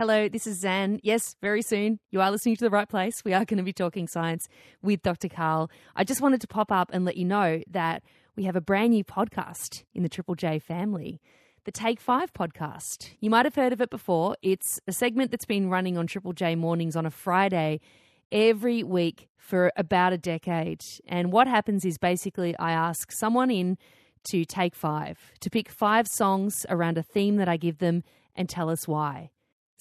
Hello, this is Zan. Yes, very soon. You are listening to the right place. We are going to be talking science with Dr. Karl. I just wanted to pop up and let you know that we have a brand new podcast in the Triple J family, the Take Five podcast. You might have heard of it before. It's a segment that's been running on Triple J mornings on a Friday every week for about a decade. And what happens is basically I ask someone in to take five, to pick five songs around a theme that I give them and tell us why.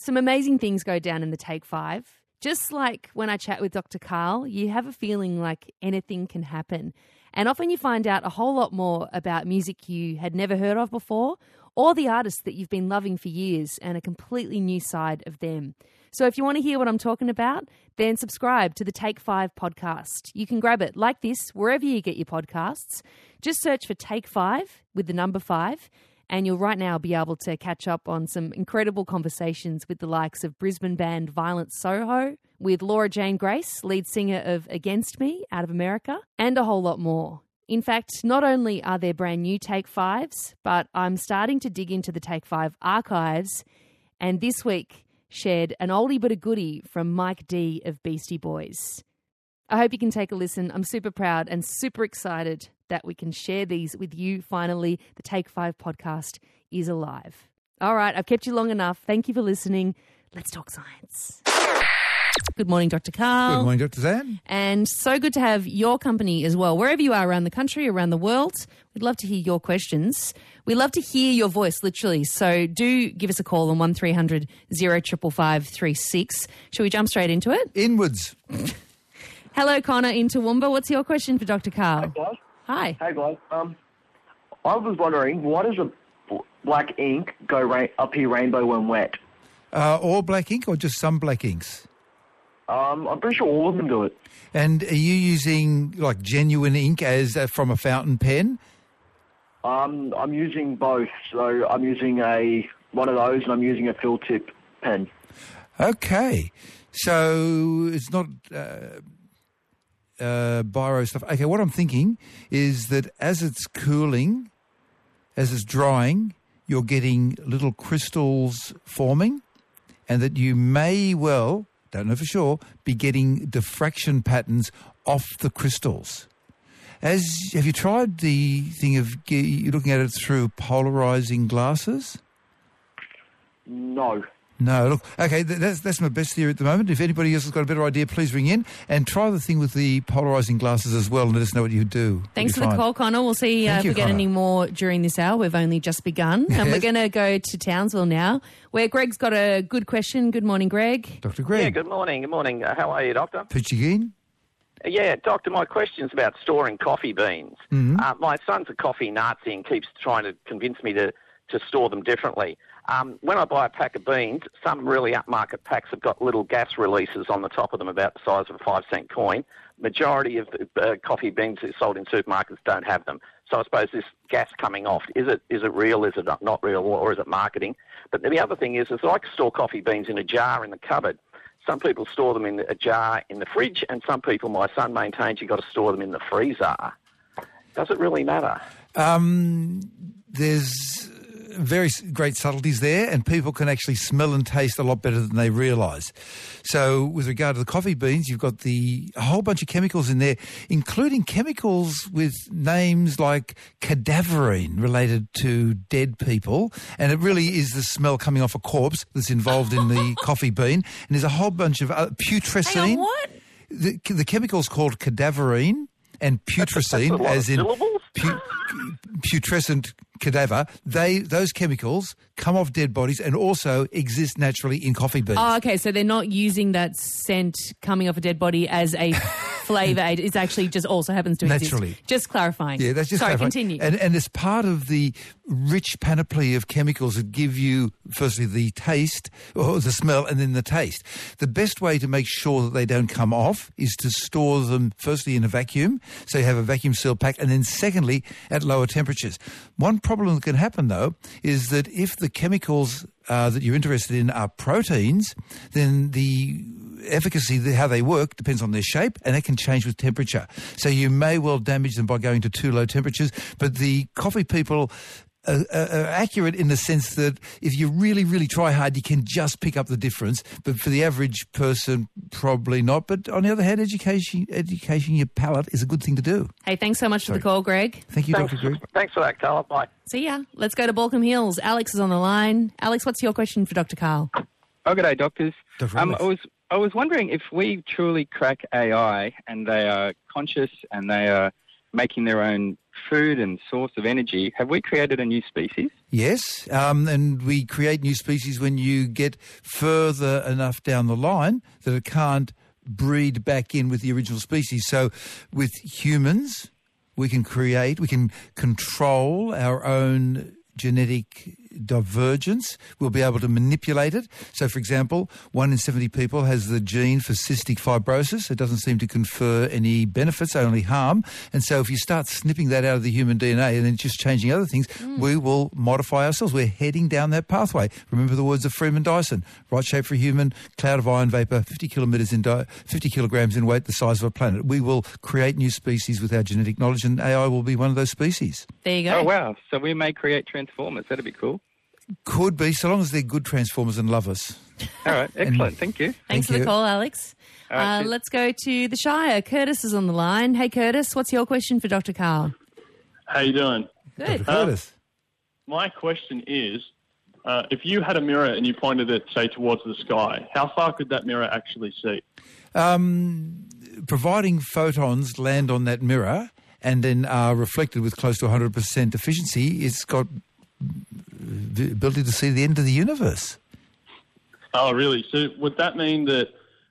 Some amazing things go down in the Take Five. Just like when I chat with Dr. Karl, you have a feeling like anything can happen. And often you find out a whole lot more about music you had never heard of before, or the artists that you've been loving for years and a completely new side of them. So if you want to hear what I'm talking about, then subscribe to the Take Five podcast. You can grab it like this wherever you get your podcasts. Just search for Take Five with the number five and you'll right now be able to catch up on some incredible conversations with the likes of Brisbane band Violent Soho, with Laura Jane Grace, lead singer of Against Me out of America, and a whole lot more. In fact, not only are there brand new Take Fives, but I'm starting to dig into the Take Five archives, and this week shared an oldie but a goodie from Mike D of Beastie Boys. I hope you can take a listen. I'm super proud and super excited that we can share these with you finally. The Take Five podcast is alive. All right, I've kept you long enough. Thank you for listening. Let's talk science. Good morning, Dr. Karl. Good morning, Dr. Zan. And so good to have your company as well. Wherever you are around the country, around the world, we'd love to hear your questions. We love to hear your voice, literally. So do give us a call on 1300 055536. Shall we jump straight into it? Inwards. Hello, Connor in Toowoomba. What's your question for Dr. Karl? Hey guys. Hi. Hey guys. Um, I was wondering, why does a black ink go ra- up here rainbow when wet? Uh, all black ink or just some black inks? Um, I'm pretty sure all of them do it. And are you using like genuine ink as uh, from a fountain pen? Um, I'm using both. So I'm using a one of those, and I'm using a fill tip pen. Okay. So it's not uh, uh, biro stuff. Okay, what I'm thinking is that as it's cooling, as it's drying, you're getting little crystals forming and that you may well, don't know for sure, be getting diffraction patterns off the crystals. As Have you tried the thing of looking at it through polarizing glasses? No. No, look, okay, that's that's my best theory at the moment. If anybody else has got a better idea, please ring in and try the thing with the polarizing glasses as well and let us know what you do. Thanks for It'll the call, Connor. We'll see uh, Thank if you, we get Connor. any more during this hour. We've only just begun. And we're going to go to Townsville now, where Greg's got a good question. Good morning, Greg. Dr. Greg, Yeah, good morning. Good morning. Uh, how are you, Doctor? Pichigeen? Uh, Yeah, Doctor, my question's about storing coffee beans. Mhm. Uh, my son's a coffee Nazi and keeps trying to convince me to, to store them differently. Um, when I buy a pack of beans, some really upmarket packs have got little gas releases on the top of them about the size of a five cent coin. Majority of the uh, coffee beans that are sold in supermarkets don't have them. So I suppose this gas coming off, is it is it real, is it not- real, or is it marketing? But the other thing is, is I store coffee beans in a jar in the cupboard. Some people store them in a jar in the fridge, and some people, my son maintains, you've got to store them in the freezer. Does it really matter? Um, there's very great subtleties there, and people can actually smell and taste a lot better than they realise. So, with regard to the coffee beans, you've got the a whole bunch of chemicals in there, including chemicals with names like cadaverine related to dead people, and it really is the smell coming off a corpse that's involved in the coffee bean. And there's a whole bunch of uh, putrescine. On, what? The, the chemical's called cadaverine and putrescine, as in syllables. Pu- putrescent cadaver. They those chemicals come off dead bodies and also exist naturally in coffee beans. Oh, okay. So they're not using that scent coming off a dead body as a flavour aid. It's actually just also happens to exist. Just clarifying. yeah, that's just Sorry, clarifying. continue. And and it's part of the rich panoply of chemicals that give you firstly the taste or the smell and then the taste. The best way to make sure that they don't come off is to store them firstly in a vacuum, so you have a vacuum seal pack, and then secondly at lower temperatures. One problem that can happen though is that if the chemicals uh, that you're interested in are proteins, then the efficacy, how they work, depends on their shape, and it can change with temperature. So you may well damage them by going to too low temperatures. But the coffee people uh, uh, uh, accurate in the sense that if you really, really try hard, you can just pick up the difference. But for the average person, probably not. But on the other hand, education, education your palate is a good thing to do. Hey, thanks so much Sorry. for the call, Greg. Thank you, Thanks, Dr. Greg. thanks for that, Karl. Bye. See ya. Let's go to Baulkham Hills. Alex is on the line. Alex, what's your question for Dr. Karl? Oh, good day, doctors. Dr. Um, I was I was wondering if we truly crack AI and they are conscious and they are making their own food and source of energy, have we created a new species? Yes, um, and we create new species when you get further enough down the line that it can't breed back in with the original species. So with humans, we can create, we can control our own genetic divergence. We'll be able to manipulate it. So, for example, one in 70 people has the gene for cystic fibrosis. It doesn't seem to confer any benefits, only harm. And so if you start snipping that out of the human DNA and then just changing other things, hmm. we will modify ourselves. We're heading down that pathway. Remember the words of Freeman Dyson, right shape for a human, cloud of iron vapor, 50 kilometers in di 50 kilograms in weight, the size of a planet. We will create new species with our genetic knowledge and AI will be one of those species. There you go. Oh wow! So we may create transformers. That'd be cool. Could be, so long as they're good transformers and love us. All right, excellent. Thank you. Thanks Thank for the call, Alex. All right, uh, cheers. let's go to the Shire. Curtis is on the line. Hey, Curtis, what's your question for Dr. Karl? How you doing? Good. Dr. Curtis. My question is, uh, if you had a mirror and you pointed it, say, towards the sky, how far could that mirror actually see? Um, providing photons land on that mirror and then are reflected with close to 100% efficiency, it's got the ability to see the end of the universe. Oh, really? So would that mean that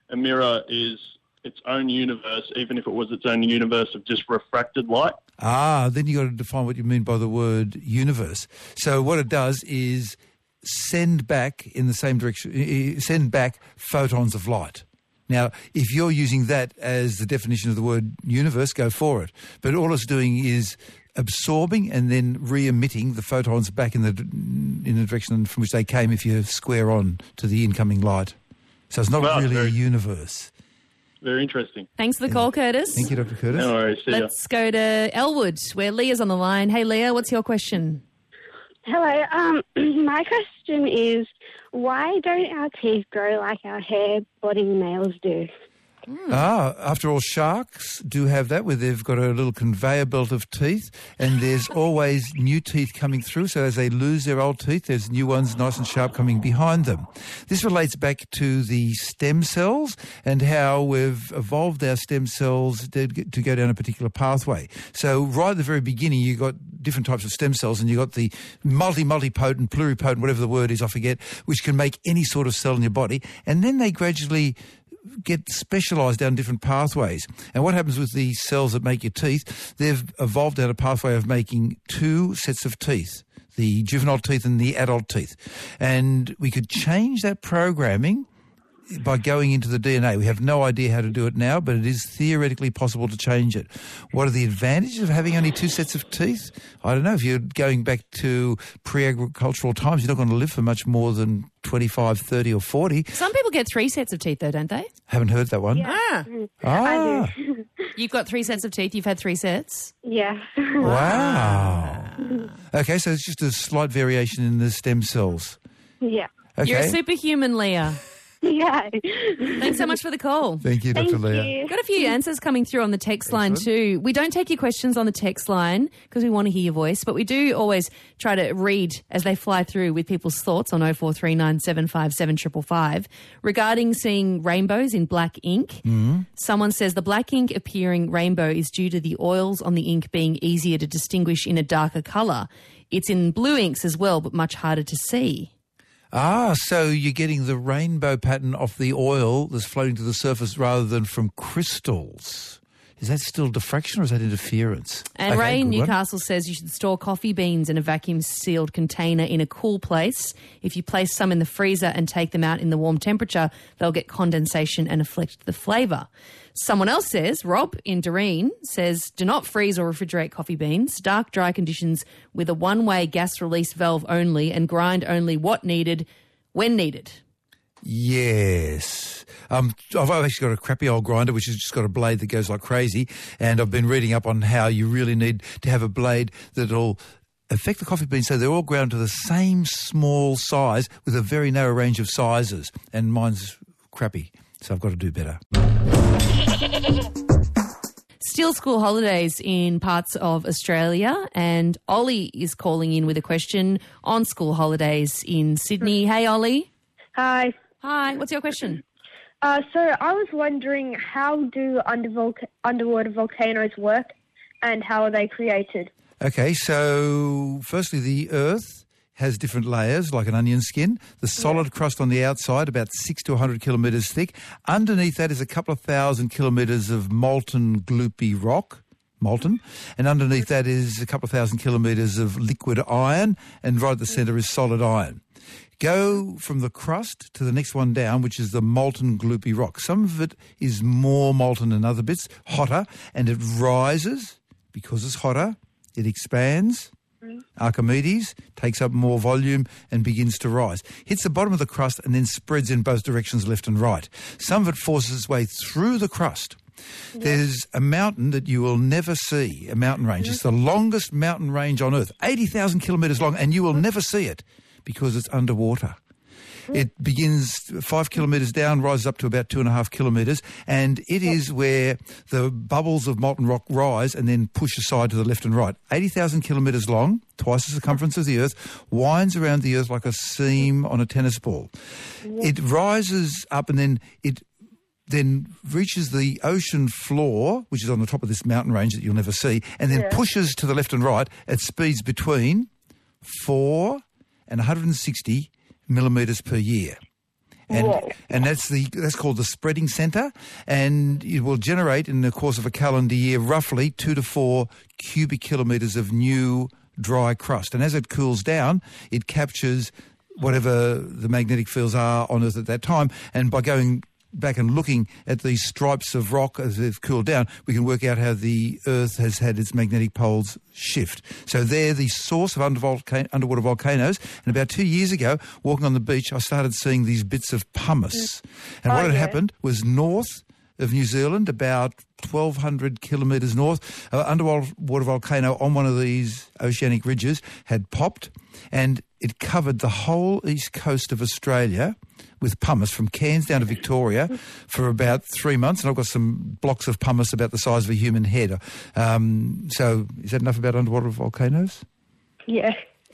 a mirror is its own universe, even if it was its own universe of just refracted light? Ah, then you got to define what you mean by the word universe. So what it does is send back in the same direction, send back photons of light. Now, if you're using that as the definition of the word universe, go for it. But all it's doing is absorbing and then re-emitting the photons back in the in the direction from which they came if you square on to the incoming light. So it's not Wow, really a universe. Very interesting. Thanks for the call, Curtis. Thank you, Dr. Curtis. No worries. See. Let's go to Elwood, where Leah's on the line. Hey, Leah, what's your question? Hello. Um, my question is, why don't our teeth grow like our hair, body, nails do? Ah, after all, sharks do have that, where they've got a little conveyor belt of teeth, and there's always new teeth coming through. So as they lose their old teeth, there's new ones nice and sharp coming behind them. This relates back to the stem cells and how we've evolved our stem cells to, to go down a particular pathway. So right at the very beginning, you got different types of stem cells, and you got the multi multipotent, pluripotent, whatever the word is, I forget, which can make any sort of cell in your body, and then they gradually get specialised down different pathways. And what happens with these cells that make your teeth? They've evolved down a pathway of making two sets of teeth. The juvenile teeth and the adult teeth. And we could change that programming by going into the DNA. We have no idea how to do it now, but it is theoretically possible to change it. What are the advantages of having only two sets of teeth? I don't know. If you're going back to pre-agricultural times, you're not going to live for much more than 25, 30 or 40. Some people get three sets of teeth, though, don't they? Haven't heard that one. Ah, Ah, I do. you've got three sets of teeth. You've had three sets. yeah. wow. Okay, so it's just a slight variation in the stem cells. yeah. Okay. You're a superhuman, Leah. Yeah. Thanks so much for the call. Thank you, Dr. Thank Leah. you. Got a few answers coming through on the text line too. We don't take your questions on the text line because we want to hear your voice, but we do always try to read as they fly through with people's thoughts on 0439757555 regarding seeing rainbows in black ink. Mm-hmm. Someone says the black ink appearing rainbow is due to the oils on the ink being easier to distinguish in a darker color. It's in blue inks as well, but much harder to see. Ah, so you're getting the rainbow pattern off the oil that's floating to the surface rather than from crystals. Is that still diffraction or is that interference? And Okay, Ray in good one. Newcastle says you should store coffee beans in a vacuum sealed container in a cool place. If you place some in the freezer and take them out in the warm temperature, they'll get condensation and affect the flavour. Someone else says, Rob in Doreen says, do not freeze or refrigerate coffee beans. Dark, dry conditions with a one way gas release valve only and grind only what needed when needed. Yes. Um, I've actually got a crappy old grinder which has just got a blade that goes like crazy, and I've been reading up on how you really need to have a blade that'll affect the coffee beans so they're all ground to the same small size with a very narrow range of sizes. And mine's crappy, so I've got to do better. Still school holidays in parts of Australia, and Ollie is calling in with a question on school holidays in Sydney. Hey, Ollie. Hi. Hi, what's your question? Uh, so I was wondering how do undervol- underwater volcanoes work and how are they created? Okay, so firstly, the Earth has different layers, like an onion skin. The solid crust on the outside, about six to 100 kilometres thick. Underneath that is a couple of thousand kilometres of molten gloopy rock. Molten, and underneath that is a couple of thousand kilometres of liquid iron, and right at the centre is solid iron. Go from the crust to the next one down, which is the molten gloopy rock. Some of it is more molten than other bits, hotter, and it rises because it's hotter. It expands. Archimedes takes up more volume and begins to rise. Hits the bottom of the crust and then spreads in both directions, left and right. Some of it forces its way through the crust. There's a mountain that you will never see, a mountain range. Mm-hmm. It's the longest mountain range on Earth, 80,000 kilometres long, and you will never see it because it's underwater. It begins five kilometres down, rises up to about two and a half kilometres, and it is where the bubbles of molten rock rise and then push aside to the left and right. 80,000 kilometres long, twice the circumference of the Earth, winds around the Earth like a seam on a tennis ball. It rises up and then it then reaches the ocean floor, which is on the top of this mountain range that you'll never see, and then pushes to the left and right at speeds between 4 and 160 millimetres per year. And, Whoa. and that's the that's called the spreading center, and it will generate in the course of a calendar year roughly two to four cubic kilometres of new dry crust. And as it cools down, it captures whatever the magnetic fields are on Earth at that time, and by going back and looking at these stripes of rock as they've cooled down, we can work out how the Earth has had its magnetic poles shift. So they're the source of underwater volcanoes. And about two years ago, walking on the beach, I started seeing these bits of pumice. Mm. And what Oh, had yeah. happened was north of New Zealand, about 1,200 kilometres north, an underwater volcano on one of these oceanic ridges had popped and it covered the whole east coast of Australia with pumice from Cairns down to Victoria for about three months. And I've got some blocks of pumice about the size of a human head. Um, so is that enough about underwater volcanoes? Yeah.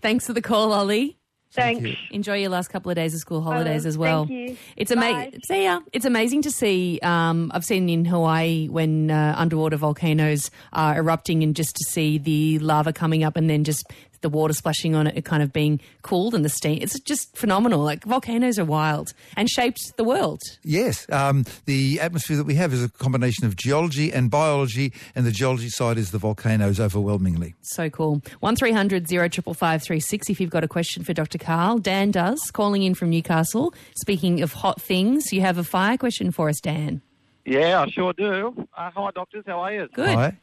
Thanks for the call, Ollie. Thanks. you. Enjoy your last couple of days of school holidays will. as well. Thank you. It's amazing. See ya. It's amazing to see. Um, I've seen in Hawaii when uh, underwater volcanoes are erupting, and just to see the lava coming up, and then just the water splashing on it, it kind of being cooled, and the steam. It's just phenomenal. Like volcanoes are wild and shaped the world. Yes, um, the atmosphere that we have is a combination of geology and biology, and the geology side is the volcanoes overwhelmingly. So cool. One 555 if you've got a question for Dr. Karl. Dan does, calling in from Newcastle. Speaking of hot things, you have a fire question for us, Dan. Yeah, I sure do. Uh, hi, doctors. How are you? Good. Right?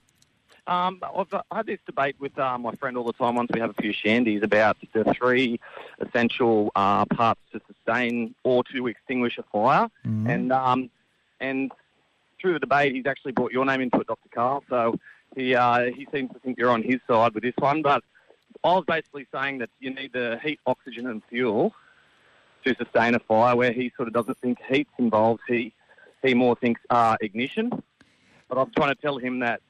Um, I've had this debate with uh, my friend all the time once we have a few shandies about the three essential uh, parts to sustain or to extinguish a fire. And um, and through the debate, he's actually brought your name into it, Dr. Karl. So he uh, he seems to think you're on his side with this one. But I was basically saying that you need the heat, oxygen, and fuel to sustain a fire. Where he sort of doesn't think heat's involved. He he more thinks uh, ignition. But I'm trying to tell him that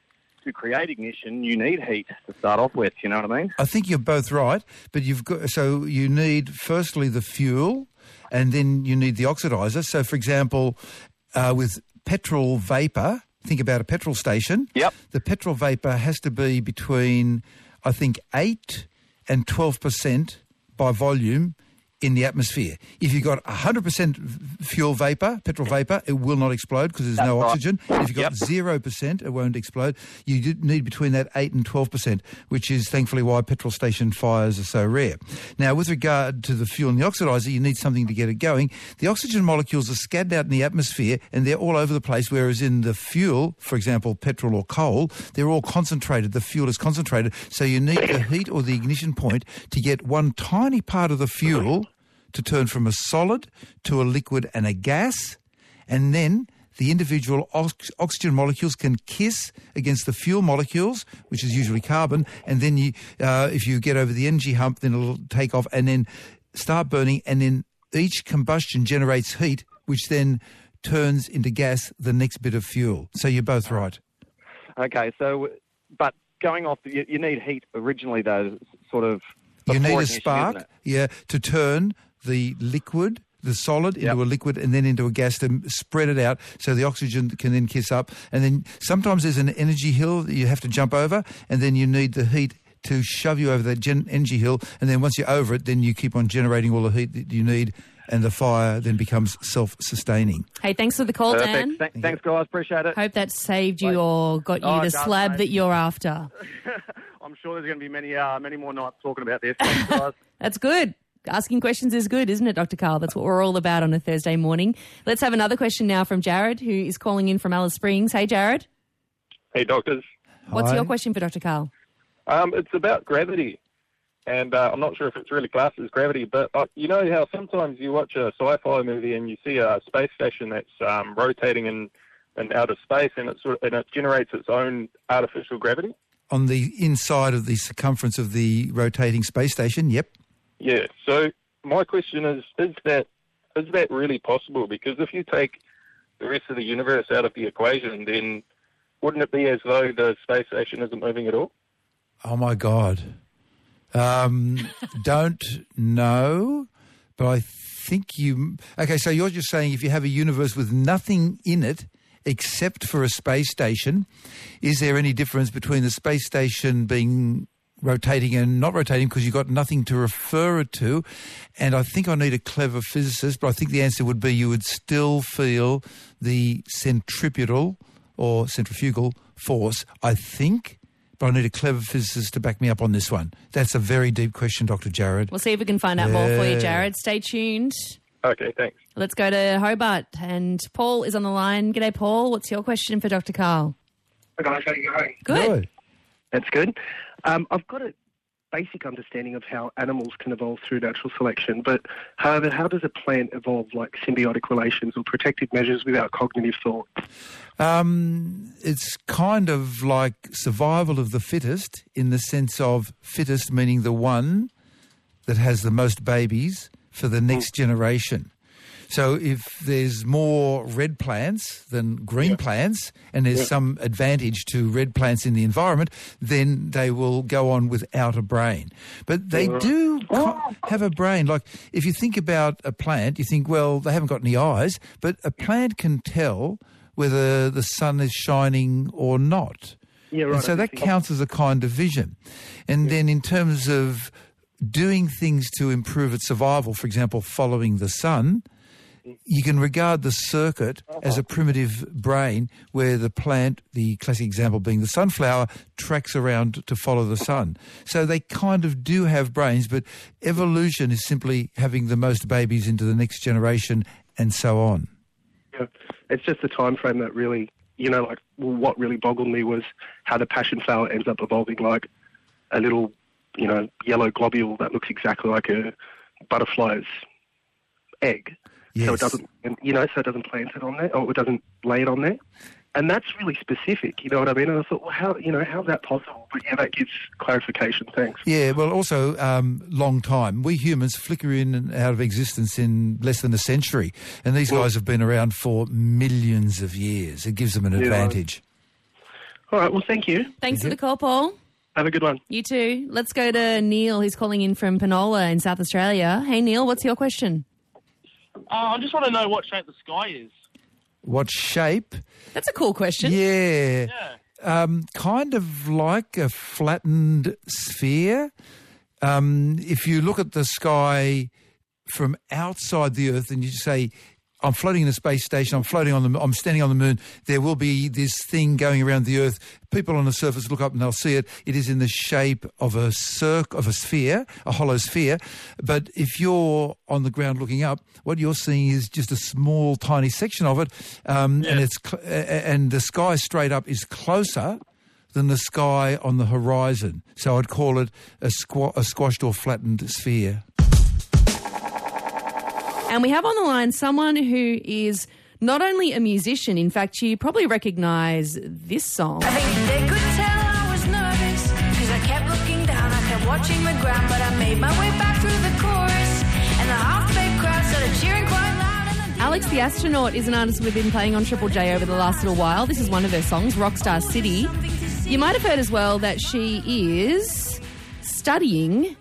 to create ignition, you need heat to start off with. You know what I mean? I think you're both right, but you've got so you need firstly the fuel, and then you need the oxidizer. So, for example, uh, with petrol vapor, think about a petrol station. Yep. The petrol vapor has to be between, I think, eight and twelve percent by volume in the atmosphere. If you've got 100% fuel vapor, petrol vapor, it will not explode because there's no right. oxygen. If you've got Yep. 0%, it won't explode. You need between that 8 and 12%, which is thankfully why petrol station fires are so rare. Now, with regard to the fuel and the oxidizer, you need something to get it going. The oxygen molecules are scattered out in the atmosphere and they're all over the place, whereas in the fuel, for example, petrol or coal, they're all concentrated. The fuel is concentrated. So you need the heat or the ignition point to get one tiny part of the fuel to turn from a solid to a liquid and a gas, and then the individual ox- oxygen molecules can kiss against the fuel molecules, which is usually carbon, and then you, uh, if you get over the energy hump, then it'll take off and then start burning, and then each combustion generates heat, which then turns into gas, the next bit of fuel. So you're both right. Okay, so but going off, you, you need heat originally though, sort of. You need a spark, yeah, to turn the liquid, the solid, Yep. into a liquid and then into a gas to spread it out so the oxygen can then kiss up. And then sometimes there's an energy hill that you have to jump over, and then you need the heat to shove you over that gen- energy hill. And then once you're over it, then you keep on generating all the heat that you need, and the fire then becomes self-sustaining. Hey, thanks for the call, Dan. Th- thanks, guys. Appreciate it. Hope that saved you or got you Oh, the it slab mate. that you're after. I'm sure there's going to be many, uh, many more nights talking about this. Thanks, guys. That's good. Asking questions is good, isn't it, Dr. Karl? That's what we're all about on a Thursday morning. Let's have another question now from Jared, who is calling in from Alice Springs. Hey, Jared. Hey, doctors. What's Hi. your question for Dr. Karl? Um, it's about gravity. And uh, I'm not sure if it's really classed as gravity, but uh, you know how sometimes you watch a sci-fi movie and you see a space station that's um, rotating in, in outer space and it, sort of, and it generates its own artificial gravity? On the inside of the circumference of the rotating space station, yep. Yeah. So my question is: Is that is that really possible? Because if you take the rest of the universe out of the equation, then wouldn't it be as though the space station isn't moving at all? Oh my God. Um, don't know, but I think you. Okay, so you're just saying if you have a universe with nothing in it except for a space station, is there any difference between the space station being rotating and not rotating because you've got nothing to refer it to? And I think I need a clever physicist, but I think the answer would be you would still feel the centripetal or centrifugal force, I think. But I need a clever physicist to back me up on this one. That's a very deep question, Dr. Jared. We'll see if we can find out more for you, Jared. Stay tuned. Okay, thanks. Let's go to Hobart. And Paul is on the line. G'day, Paul. What's your question for Dr. Karl? Hi guys, how are you going? Good. That's good. Um, I've got a basic understanding of how animals can evolve through natural selection, but however, how does a plant evolve like symbiotic relations or protective measures without cognitive thought? Um, it's kind of like survival of the fittest in the sense of fittest meaning the one that has the most babies for the next generation. So if there's more red plants than green plants, and there's some advantage to red plants in the environment, then they will go on without a brain. But they uh, do oh. co- have a brain. Like if you think about a plant, you think, well, they haven't got any eyes, but a plant can tell whether the sun is shining or not. Yeah, And right. so that counts as a kind of vision. And then in terms of doing things to improve its survival, for example, following the sun, you can regard the circuit as a primitive brain where the plant, the classic example being the sunflower, tracks around to follow the sun. So they kind of do have brains, but evolution is simply having the most babies into the next generation and so on. Yeah. It's just the time frame that really, you know, like what really boggled me was how the passion flower ends up evolving like a little, you know, yellow globule that looks exactly like a butterfly's egg. So it doesn't, you know, so it doesn't plant it on there, or it doesn't lay it on there. And that's really specific, you know what I mean? And I thought, well, how, you know, how's that possible? But yeah, that gives clarification. Thanks. Yeah, well, also um, long time. We humans flicker in and out of existence in less than a century, and these guys have been around for millions of years. It gives them an Yeah. advantage. All right. Well, thank you. Thanks for the call, Paul. Have a good one. You too. Let's go to Neil, who's calling in from Penola in South Australia. Hey, Neil, what's your question? Uh, I just want to know what shape the sky is. What shape? That's a cool question. Yeah. Um, kind of like a flattened sphere. Um, if you look at the sky from outside the Earth and you say, I'm floating in a space station, I'm floating on the, I'm standing on the moon, there will be this thing going around the Earth. People on the surface look up and they'll see it. It is in the shape of a circ, of a sphere, a hollow sphere. But if you're on the ground looking up, what you're seeing is just a small, tiny section of it, um, and it's cl- a- a- and the sky straight up is closer than the sky on the horizon. So I'd call it a, squa- a squashed or flattened sphere. And we have on the line someone who is not only a musician, in fact, you probably recognise this song. I think they could tell I was nervous Cause I kept looking down, I kept watching the ground But I made my way back through the chorus And the half-baked crowd started cheering quite loud Alex the Astronaut is an artist we've been playing on Triple J over the last little while. This is one of her songs, Rockstar City. You might have heard as well that she is studying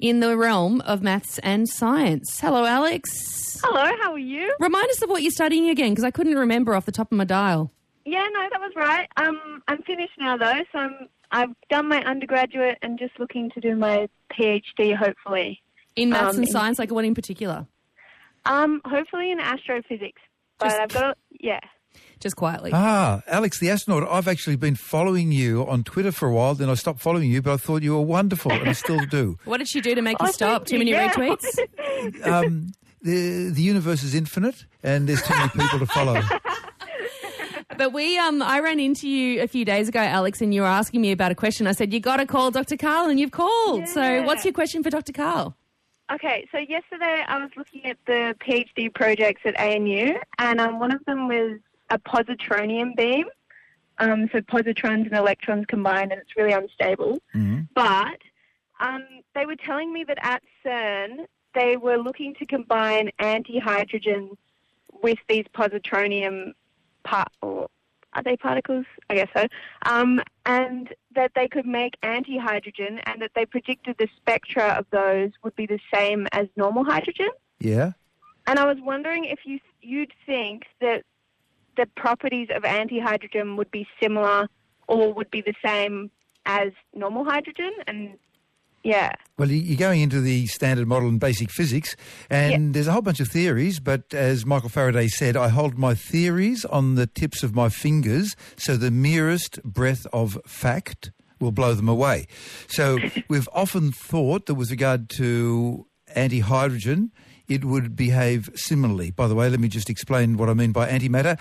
in the realm of maths and science. Hello, Alex. Hello, how are you? Remind us of what you're studying again, because I couldn't remember off the top of my dial. Yeah, no, that was right. Um, I'm finished now though, so I'm I've done my undergraduate and just looking to do my PhD, hopefully. In maths Um, and in- science, like what in particular? Um, hopefully in astrophysics, but I've got to, yeah. Just quietly. Ah, Alex the astronaut. I've actually been following you on Twitter for a while. Then I stopped following you, but I thought you were wonderful, and I still do. What did she do to make you stop? Too many yeah. retweets? Um, the the universe is infinite, and there's too many people to follow. But we, um, I ran into you a few days ago, Alex, and you were asking me about a question. I said you got to call Dr. Karl, and you've called. So, what's your question for Dr. Karl? Okay, so yesterday I was looking at the PhD projects at ANU, and um, one of them was a positronium beam. Um, so positrons and electrons combined, and it's really unstable. But um, they were telling me that at CERN they were looking to combine anti-hydrogen with these positronium part or are they particles? I guess so. Um, and that they could make anti-hydrogen, and that they predicted the spectra of those would be the same as normal hydrogen. Yeah. And I was wondering if you you'd think that the properties of anti-hydrogen would be similar or would be the same as normal hydrogen, and yeah. Well, you- you're going into the standard model in basic physics, and there's a whole bunch of theories, but as Michael Faraday said, I hold my theories on the tips of my fingers, so the merest breath of fact will blow them away. So we've often thought that with regard to anti-hydrogen, it would behave similarly. By the way, let me just explain what I mean by antimatter.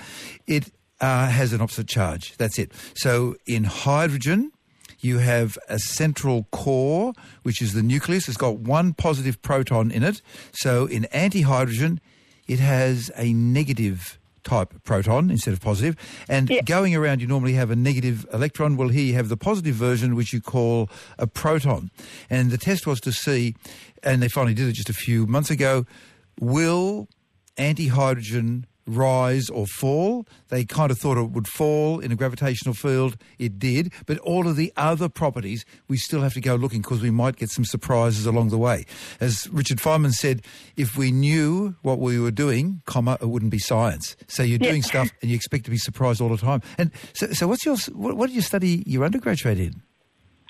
It uh, has an opposite charge. That's it. So in hydrogen, you have a central core, which is the nucleus. It's got one positive proton in it. So in antihydrogen, it has a negative type proton instead of positive. And going around, you normally have a negative electron. Well, here you have the positive version, which you call a proton. And the test was to see, and they finally did it just a few months ago, will antihydrogen rise or fall. They kind of thought it would fall in a gravitational field. It did. But all of the other properties, we still have to go looking because we might get some surprises along the way. As Richard Feynman said, if we knew what we were doing, comma, it wouldn't be science. So you're doing stuff and you expect to be surprised all the time. And so, so what's your, what, what did you study your undergraduate in?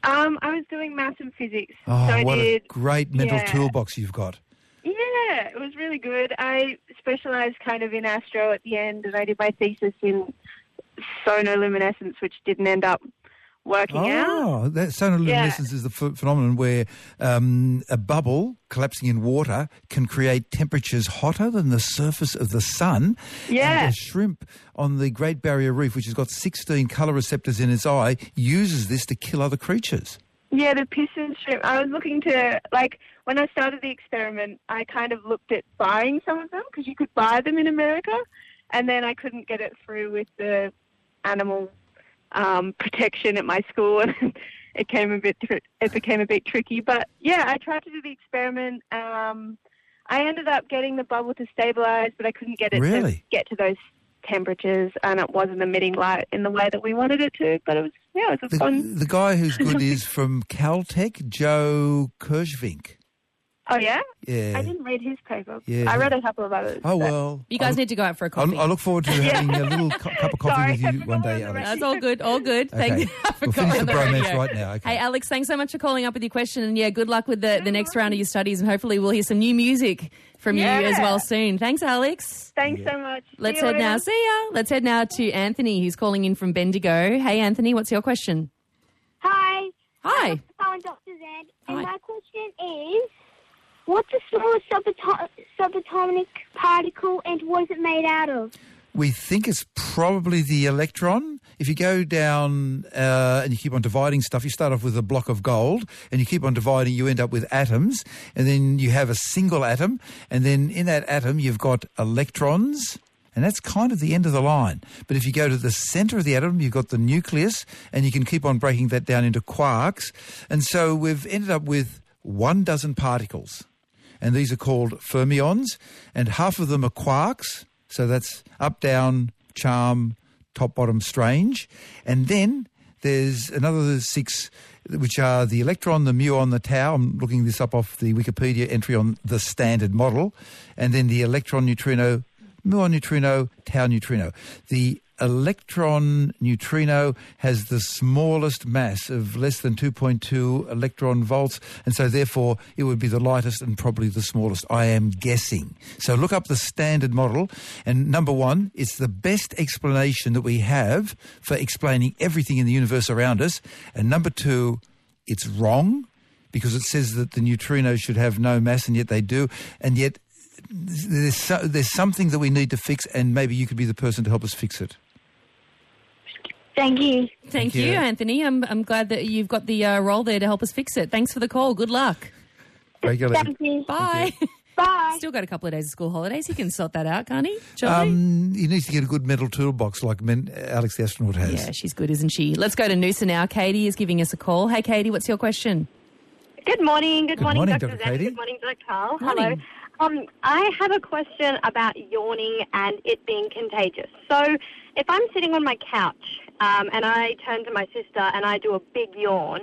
Um, I was doing math and physics. Oh, so what a great mental yeah. toolbox you've got. Yeah, it was really good. I specialised kind of in astro at the end, and I did my thesis in sonoluminescence, which didn't end up working out. Oh, that sonoluminescence is the ph- phenomenon where um, a bubble collapsing in water can create temperatures hotter than the surface of the sun. Yeah. And a shrimp on the Great Barrier Reef, which has got 16 colour receptors in its eye, uses this to kill other creatures. Yeah, the piston shrimp. I was looking to like when I started the experiment, I kind of looked at buying some of them because you could buy them in America, and then I couldn't get it through with the animal um, protection at my school, and it came a bit. It became a bit tricky. But yeah, I tried to do the experiment. Um, I ended up getting the bubble to stabilize, but I couldn't get it to get to those temperatures, and it wasn't emitting light in the way that we wanted it to. But it was yeah, it was a The, fun. the guy who's good is from Caltech, Joe Kirschvink. Oh yeah? Yeah. I didn't read his paper. Yeah. I read a couple of others. Oh, well. You guys need to go out for a coffee. I, I look forward to having a little cu- cup of coffee Sorry, with you one day, Alex. That's all good, all good. Thank Okay. you. I We'll finish the on bromance radio. right now, okay. Hey, Alex, thanks so much for calling up with your question. And yeah, good luck with the, the next round of your studies. And hopefully we'll hear some new music from you as well soon. Thanks, Alex. Thanks so much. Let's you head now. See ya. Let's head now to Anthony, who's calling in from Bendigo. Hey, Anthony, what's your question? Hi. Hi. I'm Dr. Zed, and Hi. my question is, what's the smallest subato- subatomic particle, and what is it made out of? We think it's probably the electron. If you go down uh, and you keep on dividing stuff, you start off with a block of gold, and you keep on dividing, you end up with atoms, and then you have a single atom, and then in that atom you've got electrons, And that's kind of the end of the line. But if you go to the center of the atom, you've got the nucleus, and you can keep on breaking that down into quarks. And so we've ended up with one dozen particles. And these are called fermions, and half of them are quarks. So that's up, down, charm, top, bottom, strange. And then there's another six, which are the electron, the muon, the tau. I'm looking this up off the Wikipedia entry on the standard model. And then the electron, neutrino, muon, neutrino, tau, neutrino. The electron neutrino has the smallest mass of less than 2.2 electron volts, and so therefore it would be the lightest and probably the smallest, I am guessing. So look up the standard model, and number one, it's the best explanation that we have for explaining everything in the universe around us, and number two, it's wrong, because it says that the neutrinos should have no mass, and yet they do, and yet there's, so, there's something that we need to fix, and maybe you could be the person to help us fix it. Thank you. Thank, Thank you, you. Anthony. I'm, I'm glad that you've got the uh, role there to help us fix it. Thanks for the call. Good luck. Regularly. Thank you. Bye. Bye. Still got a couple of days of school holidays. He can sort that out, can't he, Charlie? Um, he needs to get a good metal toolbox like men, Alex the astronaut has. yeah, she's good, isn't she? Let's go to Noosa now. Katie is giving us a call. Hey, Katie, what's your question? Good morning. Good, Good morning, morning, Dr. Dr. Katie. Good morning, Dr. Karl. Morning. Hello. Um, I have a question about yawning and it being contagious. So, if I'm sitting on my couch um, and I turn to my sister and I do a big yawn,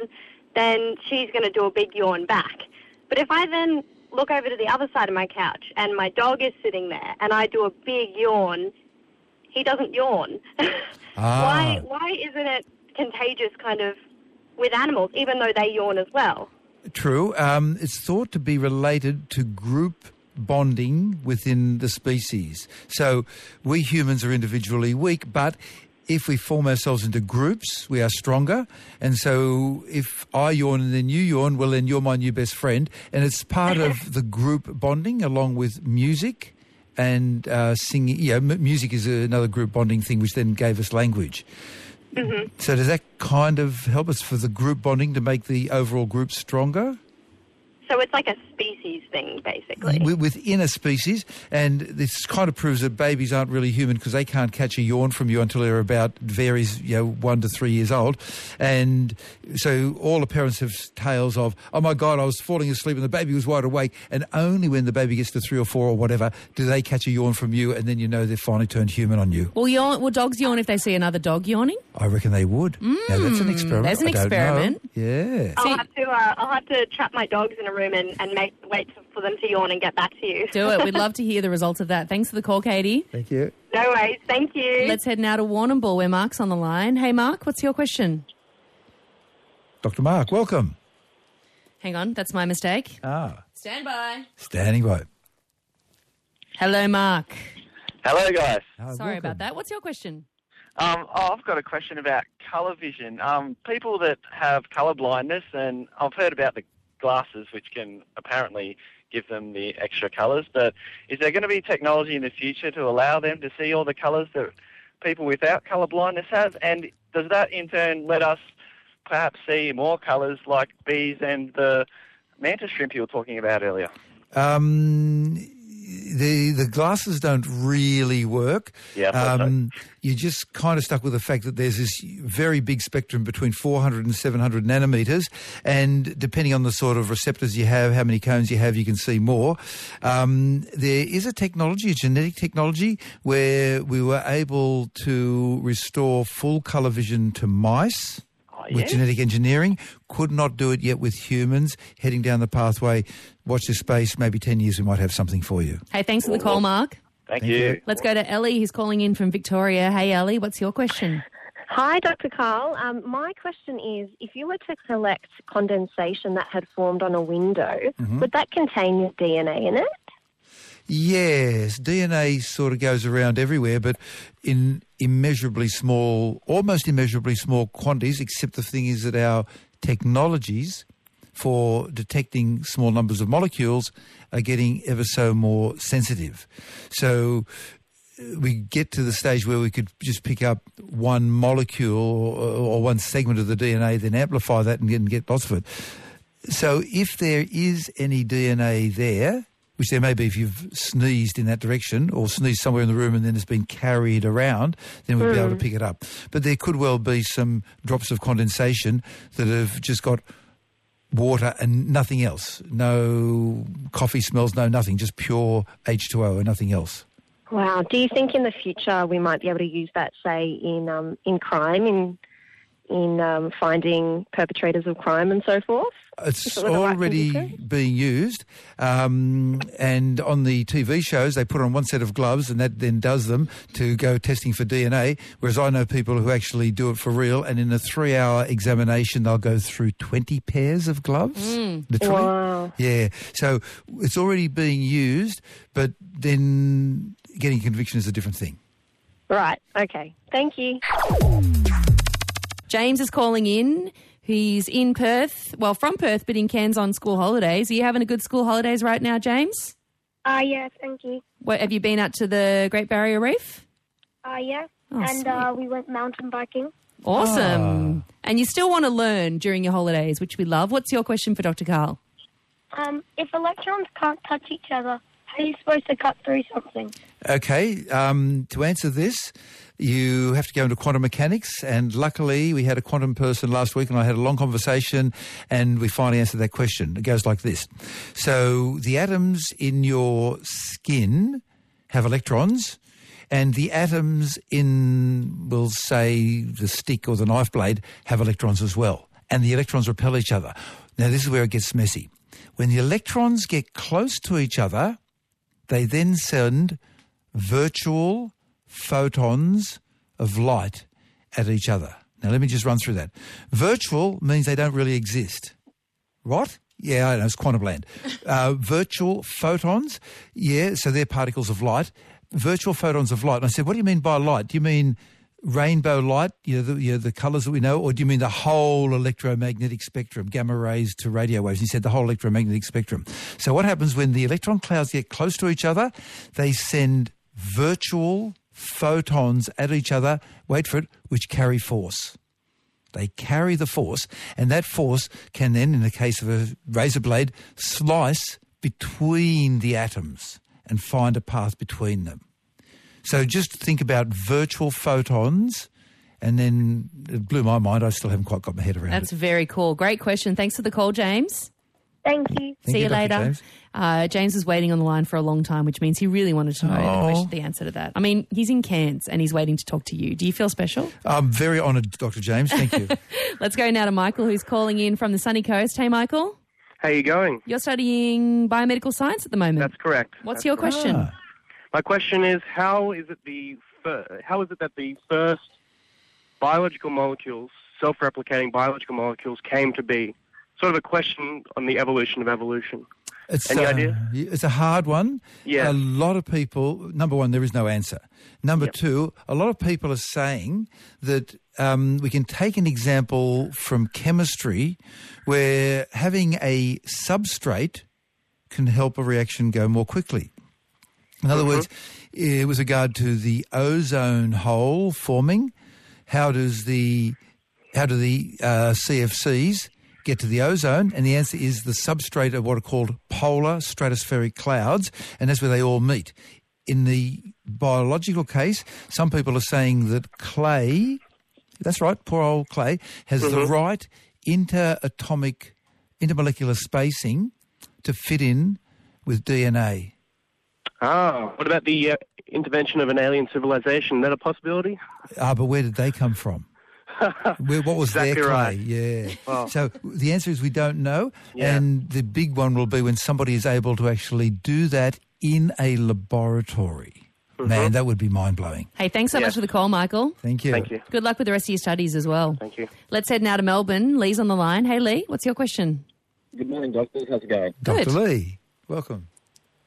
then she's going to do a big yawn back. But if I then look over to the other side of my couch and my dog is sitting there and I do a big yawn, he doesn't yawn. Ah. Why? Why isn't it contagious, kind of, with animals, even though they yawn as well? True. Um, it's thought to be related to group bonding within the species. So we humans are individually weak, but if we form ourselves into groups, we are stronger. And so if I yawn and then you yawn, well, then you're my new best friend. And it's part of the group bonding along with music and uh, singing. Yeah, m- music is another group bonding thing, which then gave us language. So does that kind of help us for the group bonding to make the overall group stronger? So it's like a species thing, basically. Wi- Within a species, and this kind of proves that babies aren't really human because they can't catch a yawn from you until they're about varies, you know, one to three years old, and so all the parents have tales of, oh my god, I was falling asleep and the baby was wide awake, and only when the baby gets to three or four or whatever do they catch a yawn from you, and then you know they've finally turned human on you. Will, yawn, will dogs yawn if they see another dog yawning? I reckon they would. now that's an experiment. That's an I don't know. experiment. Yeah. I'll have to. Uh, I'll have to trap my dogs in a room and, and make wait for them to yawn and get back to you. Do it. We'd love to hear the results of that. Thanks for the call, Katie. Thank you. no worries. Thank you. Let's head now to Warrnambool where Mark's on the line. Hey, Mark, what's your question? Dr. Mark, welcome. Hang on, that's my mistake. Ah, Stand by. standing by. Hello, Mark. Hello, guys. Sorry about that. What's your question? Um, oh, I've got a question about colour vision. Um, people that have colour blindness, and I've heard about the glasses which can apparently give them the extra colours, but is there going to be technology in the future to allow them to see all the colours that people without colour blindness have? And does that in turn let us perhaps see more colours like bees and the mantis shrimp you were talking about earlier? Um, the the glasses don't really work. Yeah, thought so. um, you're just kind of stuck with the fact that there's this very big spectrum between 400 and 700 nanometers, and depending on the sort of receptors you have, how many cones you have, you can see more. Um, there is a technology, a genetic technology, where we were able to restore full color vision to mice with yeah? genetic engineering. Could not do it yet with humans. Heading down the pathway. Watch this space. Maybe 10 years we might have something for you. Hey, thanks for the call, Mark. Thank, Thank you. you. Let's go to Ellie, who's calling in from Victoria. Hey, Ellie, what's your question? Hi, Dr. Karl. Um, my question is if you were to collect condensation that had formed on a window, Mhm. would that contain your DNA in it? Yes, DNA sort of goes around everywhere, but in immeasurably small, almost immeasurably small quantities, except the thing is that our technologies for detecting small numbers of molecules are getting ever so more sensitive. So uh, we get to the stage where we could just pick up one molecule or, one segment of the DNA, then amplify that and get, and get lots of it. So if there is any DNA there, which there may be if you've sneezed in that direction or sneezed somewhere in the room and then it's been carried around, then we'd be able to Mm. pick it up. But there could well be some drops of condensation that have just got water and nothing else. No coffee smells, no nothing, just pure H2O and nothing else. Wow. Do you think in the future we might be able to use that, say, in um, in crime, in in um, finding perpetrators of crime and so forth? It's right already being used, um, and on the TV shows they put on one set of gloves, and that then does them to go testing for DNA. Whereas I know people who actually do it for real, and in a three-hour examination they'll go through twenty pairs of gloves. Mm. Literally, Wow. yeah. So it's already being used, but then getting conviction is a different thing. Right. Okay. Thank you. James is calling in. He's in Perth, well, from Perth, but in Cairns on school holidays. Are you having a good school holidays right now, James? Uh, yeah, thank you. What, have you been out to the Great Barrier Reef? Uh, yeah. Oh, and sweet. uh, we went mountain biking. Awesome. And you still want to learn during your holidays, which we love. What's your question for Dr. Karl? Um, if electrons can't touch each other, how are you supposed to cut through something? Okay, um, to answer this, you have to go into quantum mechanics, and luckily we had a quantum person last week, and I had a long conversation, and we finally answered that question. It goes like this: so the atoms in your skin have electrons, and the atoms in, we'll say, the stick or the knife blade have electrons as well, and the electrons repel each other. Now this is where it gets messy. When the electrons get close to each other, they then send virtual photons of light at each other. Now, let me just run through that. Virtual means they don't really exist. What? Yeah, I know, it's quantum land. Uh, virtual photons, yeah, so they're particles of light. Virtual photons of light. And I said, what do you mean by light? Do you mean rainbow light, you know, the, you know, the colours that we know, or do you mean the whole electromagnetic spectrum, gamma rays to radio waves? He said the whole electromagnetic spectrum. So what happens when the electron clouds get close to each other? They send virtual photons at each other, wait for it, which carry force. They carry the force, and that force can then, in the case of a razor blade, slice between the atoms and find a path between them. So just think about virtual photons, and then it blew my mind. I still haven't quite got my head around That's it. very cool. Great question. Thanks for the call, James. Thank you. Thank See you, you, later. James. Uh, James was waiting on the line for a long time, which means he really wanted to know the, Oh. question, the answer to that. I mean, he's in Cairns and he's waiting to talk to you. Do you feel special? I'm very honoured, Dr. James. Thank you. Let's go now to Michael, who's calling in from the sunny coast. Hey, Michael. How are you going? You're studying biomedical science at the moment. That's correct. What's That's your correct. question? My question is, how is it the fir- how is it that the first biological molecules, self-replicating biological molecules, came to be? Sort of a question on the evolution of evolution. It's, Any uh, idea? It's a hard one. Yeah. A lot of people, number one, there is no answer. Number two, a lot of people are saying that um, we can take an example from chemistry where having a substrate can help a reaction go more quickly. In other words, eh, with regard to the ozone hole forming, how does the how do the uh, CFCs get to the ozone? And the answer is the substrate of what are called polar stratospheric clouds, and that's where they all meet. In the biological case, some people are saying that clay, that's right, poor old clay, has the Mhm. right interatomic, intermolecular spacing to fit in with DNA. Ah, what about the uh, intervention of an alien civilization? Is that a possibility? Ah, but where did they come from? Where, what was Exactly their clay? right. Yeah. Wow. So the answer is we don't know. Yeah. And the big one will be when somebody is able to actually do that in a laboratory. Mm-hmm. Man, that would be mind blowing. Hey, thanks so much for the call, Michael. Thank you. Thank you. Good luck with the rest of your studies as well. Thank you. Let's head now to Melbourne. Lee's on the line. Hey, Lee, what's your question? Good morning, doctors. How's it going? Dr. Lee, welcome.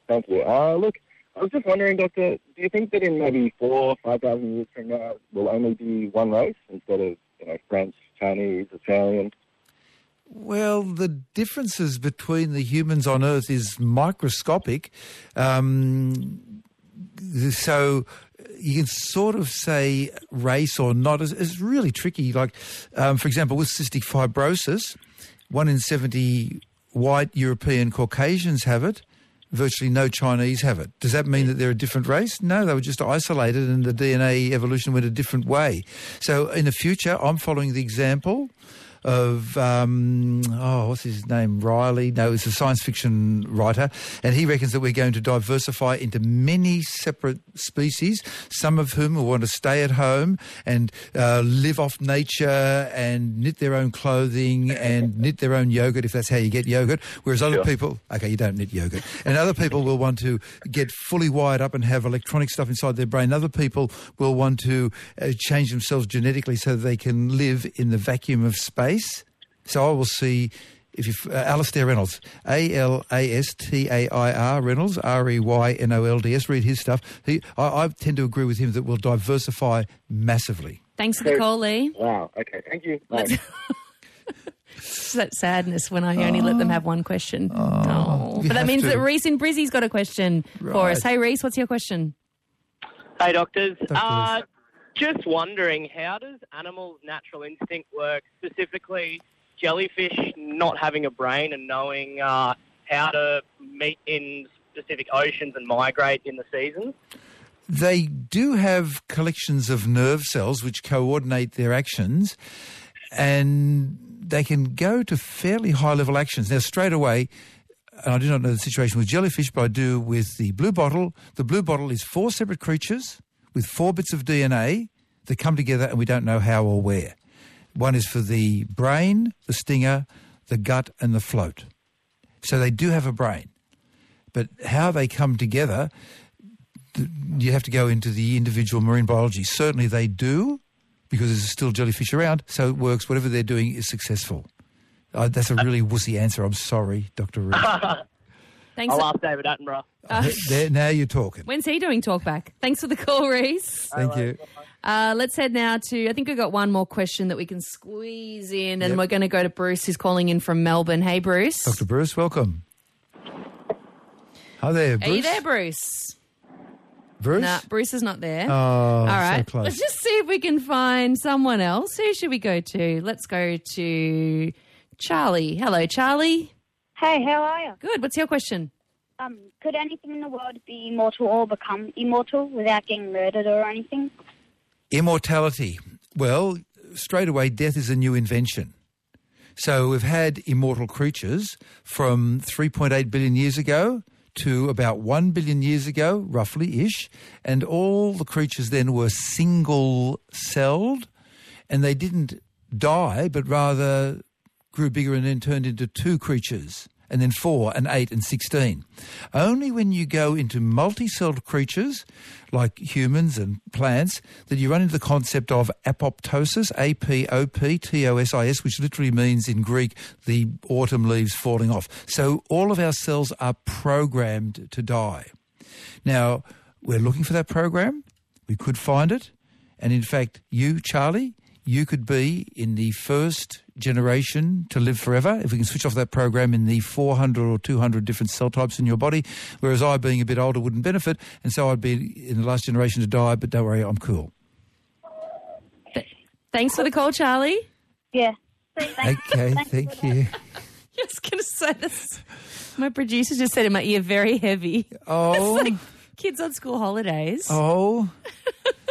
Thank you. Uh, look, I was just wondering, Doctor, do you think that in maybe four, or five thousand years from now, will only be one race instead of you know French, Chinese, Italian? Well, the differences between the humans on Earth is microscopic. Um, so you can sort of say race or not. It's, it's really tricky. Like, um, for example, with cystic fibrosis, one in 70 white European Caucasians have it, virtually no Chinese have it. Does that mean that they're a different race? No, they were just isolated and the DNA evolution went a different way. So in the future, I'm following the example of um, oh, what's his name? Riley? No, it's a science fiction writer, and he reckons that we're going to diversify into many separate species. Some of whom will want to stay at home and uh, live off nature and knit their own clothing and knit their own yogurt if that's how you get yogurt. Whereas other Sure. people, okay, you don't knit yogurt, and other people will want to get fully wired up and have electronic stuff inside their brain. Other people will want to uh, change themselves genetically so they can live in the vacuum of space. So I will see if you uh, Alastair Reynolds, A L A S T A I R Reynolds, R E Y N O L D S. Read his stuff. He, I, I tend to agree with him that we'll diversify massively. Thanks for the call, Lee. Wow. Okay. Thank you. Let's- that sadness when I only let them have one question. Oh, you but that means to. that Reese in Brizzy's got a question for us. Hey, Reese, what's your question? Hey, doctors. Doctors. Uh, just wondering, how does animals' natural instinct work? Specifically, jellyfish not having a brain and knowing uh, how to meet in specific oceans and migrate in the seasons. They do have collections of nerve cells which coordinate their actions, and they can go to fairly high level actions. Now, straight away, and I do not know the situation with jellyfish, but I do with the blue bottle. The blue bottle is four separate creatures with four bits of DNA that come together, and we don't know how or where. One is for the brain, the stinger, the gut, and the float. So they do have a brain. But how they come together, you have to go into the individual marine biology. Certainly they do, because there's still jellyfish around, so it works. Whatever they're doing is successful. Uh, that's a really wussy answer. I'm sorry, Dr. Reed. Thanks. I'll ask David Attenborough. Uh, there, now you're talking. when's he doing talkback? Thanks for the call, Reese. Thank you. Uh, let's head now to, I think we've got one more question that we can squeeze in, and Yep. we're going to go to Bruce, who's calling in from Melbourne. Hey, Bruce. Dr. Bruce, welcome. Hi there, Bruce. Are you there, Bruce? Bruce? Nah, Bruce is not there. Oh, All so close. Let's just see if we can find someone else. Who should we go to? Let's go to Charlie. Hello, Charlie. Hey, how are you? Good. What's your question? Um, could anything in the world be immortal or become immortal without getting murdered or anything? Immortality. Well, straight away, death is a new invention. So we've had immortal creatures from 3.8 billion years ago to about 1 billion years ago, roughly-ish, and all the creatures then were single-celled, and they didn't die, but rather grew bigger and then turned into two creatures, and then four, and eight, and 16. Only when you go into multi-celled creatures, like humans and plants, that you run into the concept of apoptosis, A-P-O-P-T-O-S-I-S, which literally means in Greek, the autumn leaves falling off. So all of our cells are programmed to die. Now, we're looking for that program. We could find it. And in fact, you, Charlie, you could be in the first generation to live forever if we can switch off that program in the 400 or 200 different cell types in your body, whereas I, being a bit older, wouldn't benefit, and so I'd be in the last generation to die, but don't worry, I'm cool. Thanks for the call, Charlie. Yeah. Okay, thank you. Just going to say this. My producer just said in my ear, very heavy. Oh. Kids on school holidays. Oh.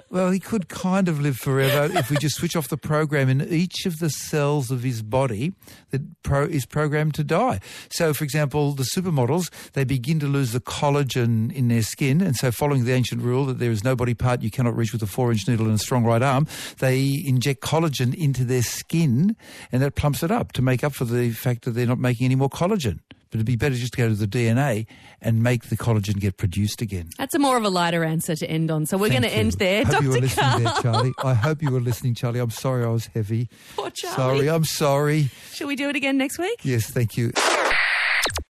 Well, he could kind of live forever if we just switch off the program in each of the cells of his body that pro is programmed to die. So, for example, the supermodels, they begin to lose the collagen in their skin. And so, following the ancient rule that there is no body part you cannot reach with a four inch needle and a strong right arm, they inject collagen into their skin and that plumps it up to make up for the fact that they're not making any more collagen. But it'd be better just to go to the DNA and make the collagen get produced again. That's a more of a lighter answer to end on. So we're going to end there. Hope you were Dr. listening there, Charlie. I hope you were listening, Charlie. I'm sorry I was heavy. Poor Charlie. Sorry, I'm sorry. Shall we do it again next week? Yes, thank you.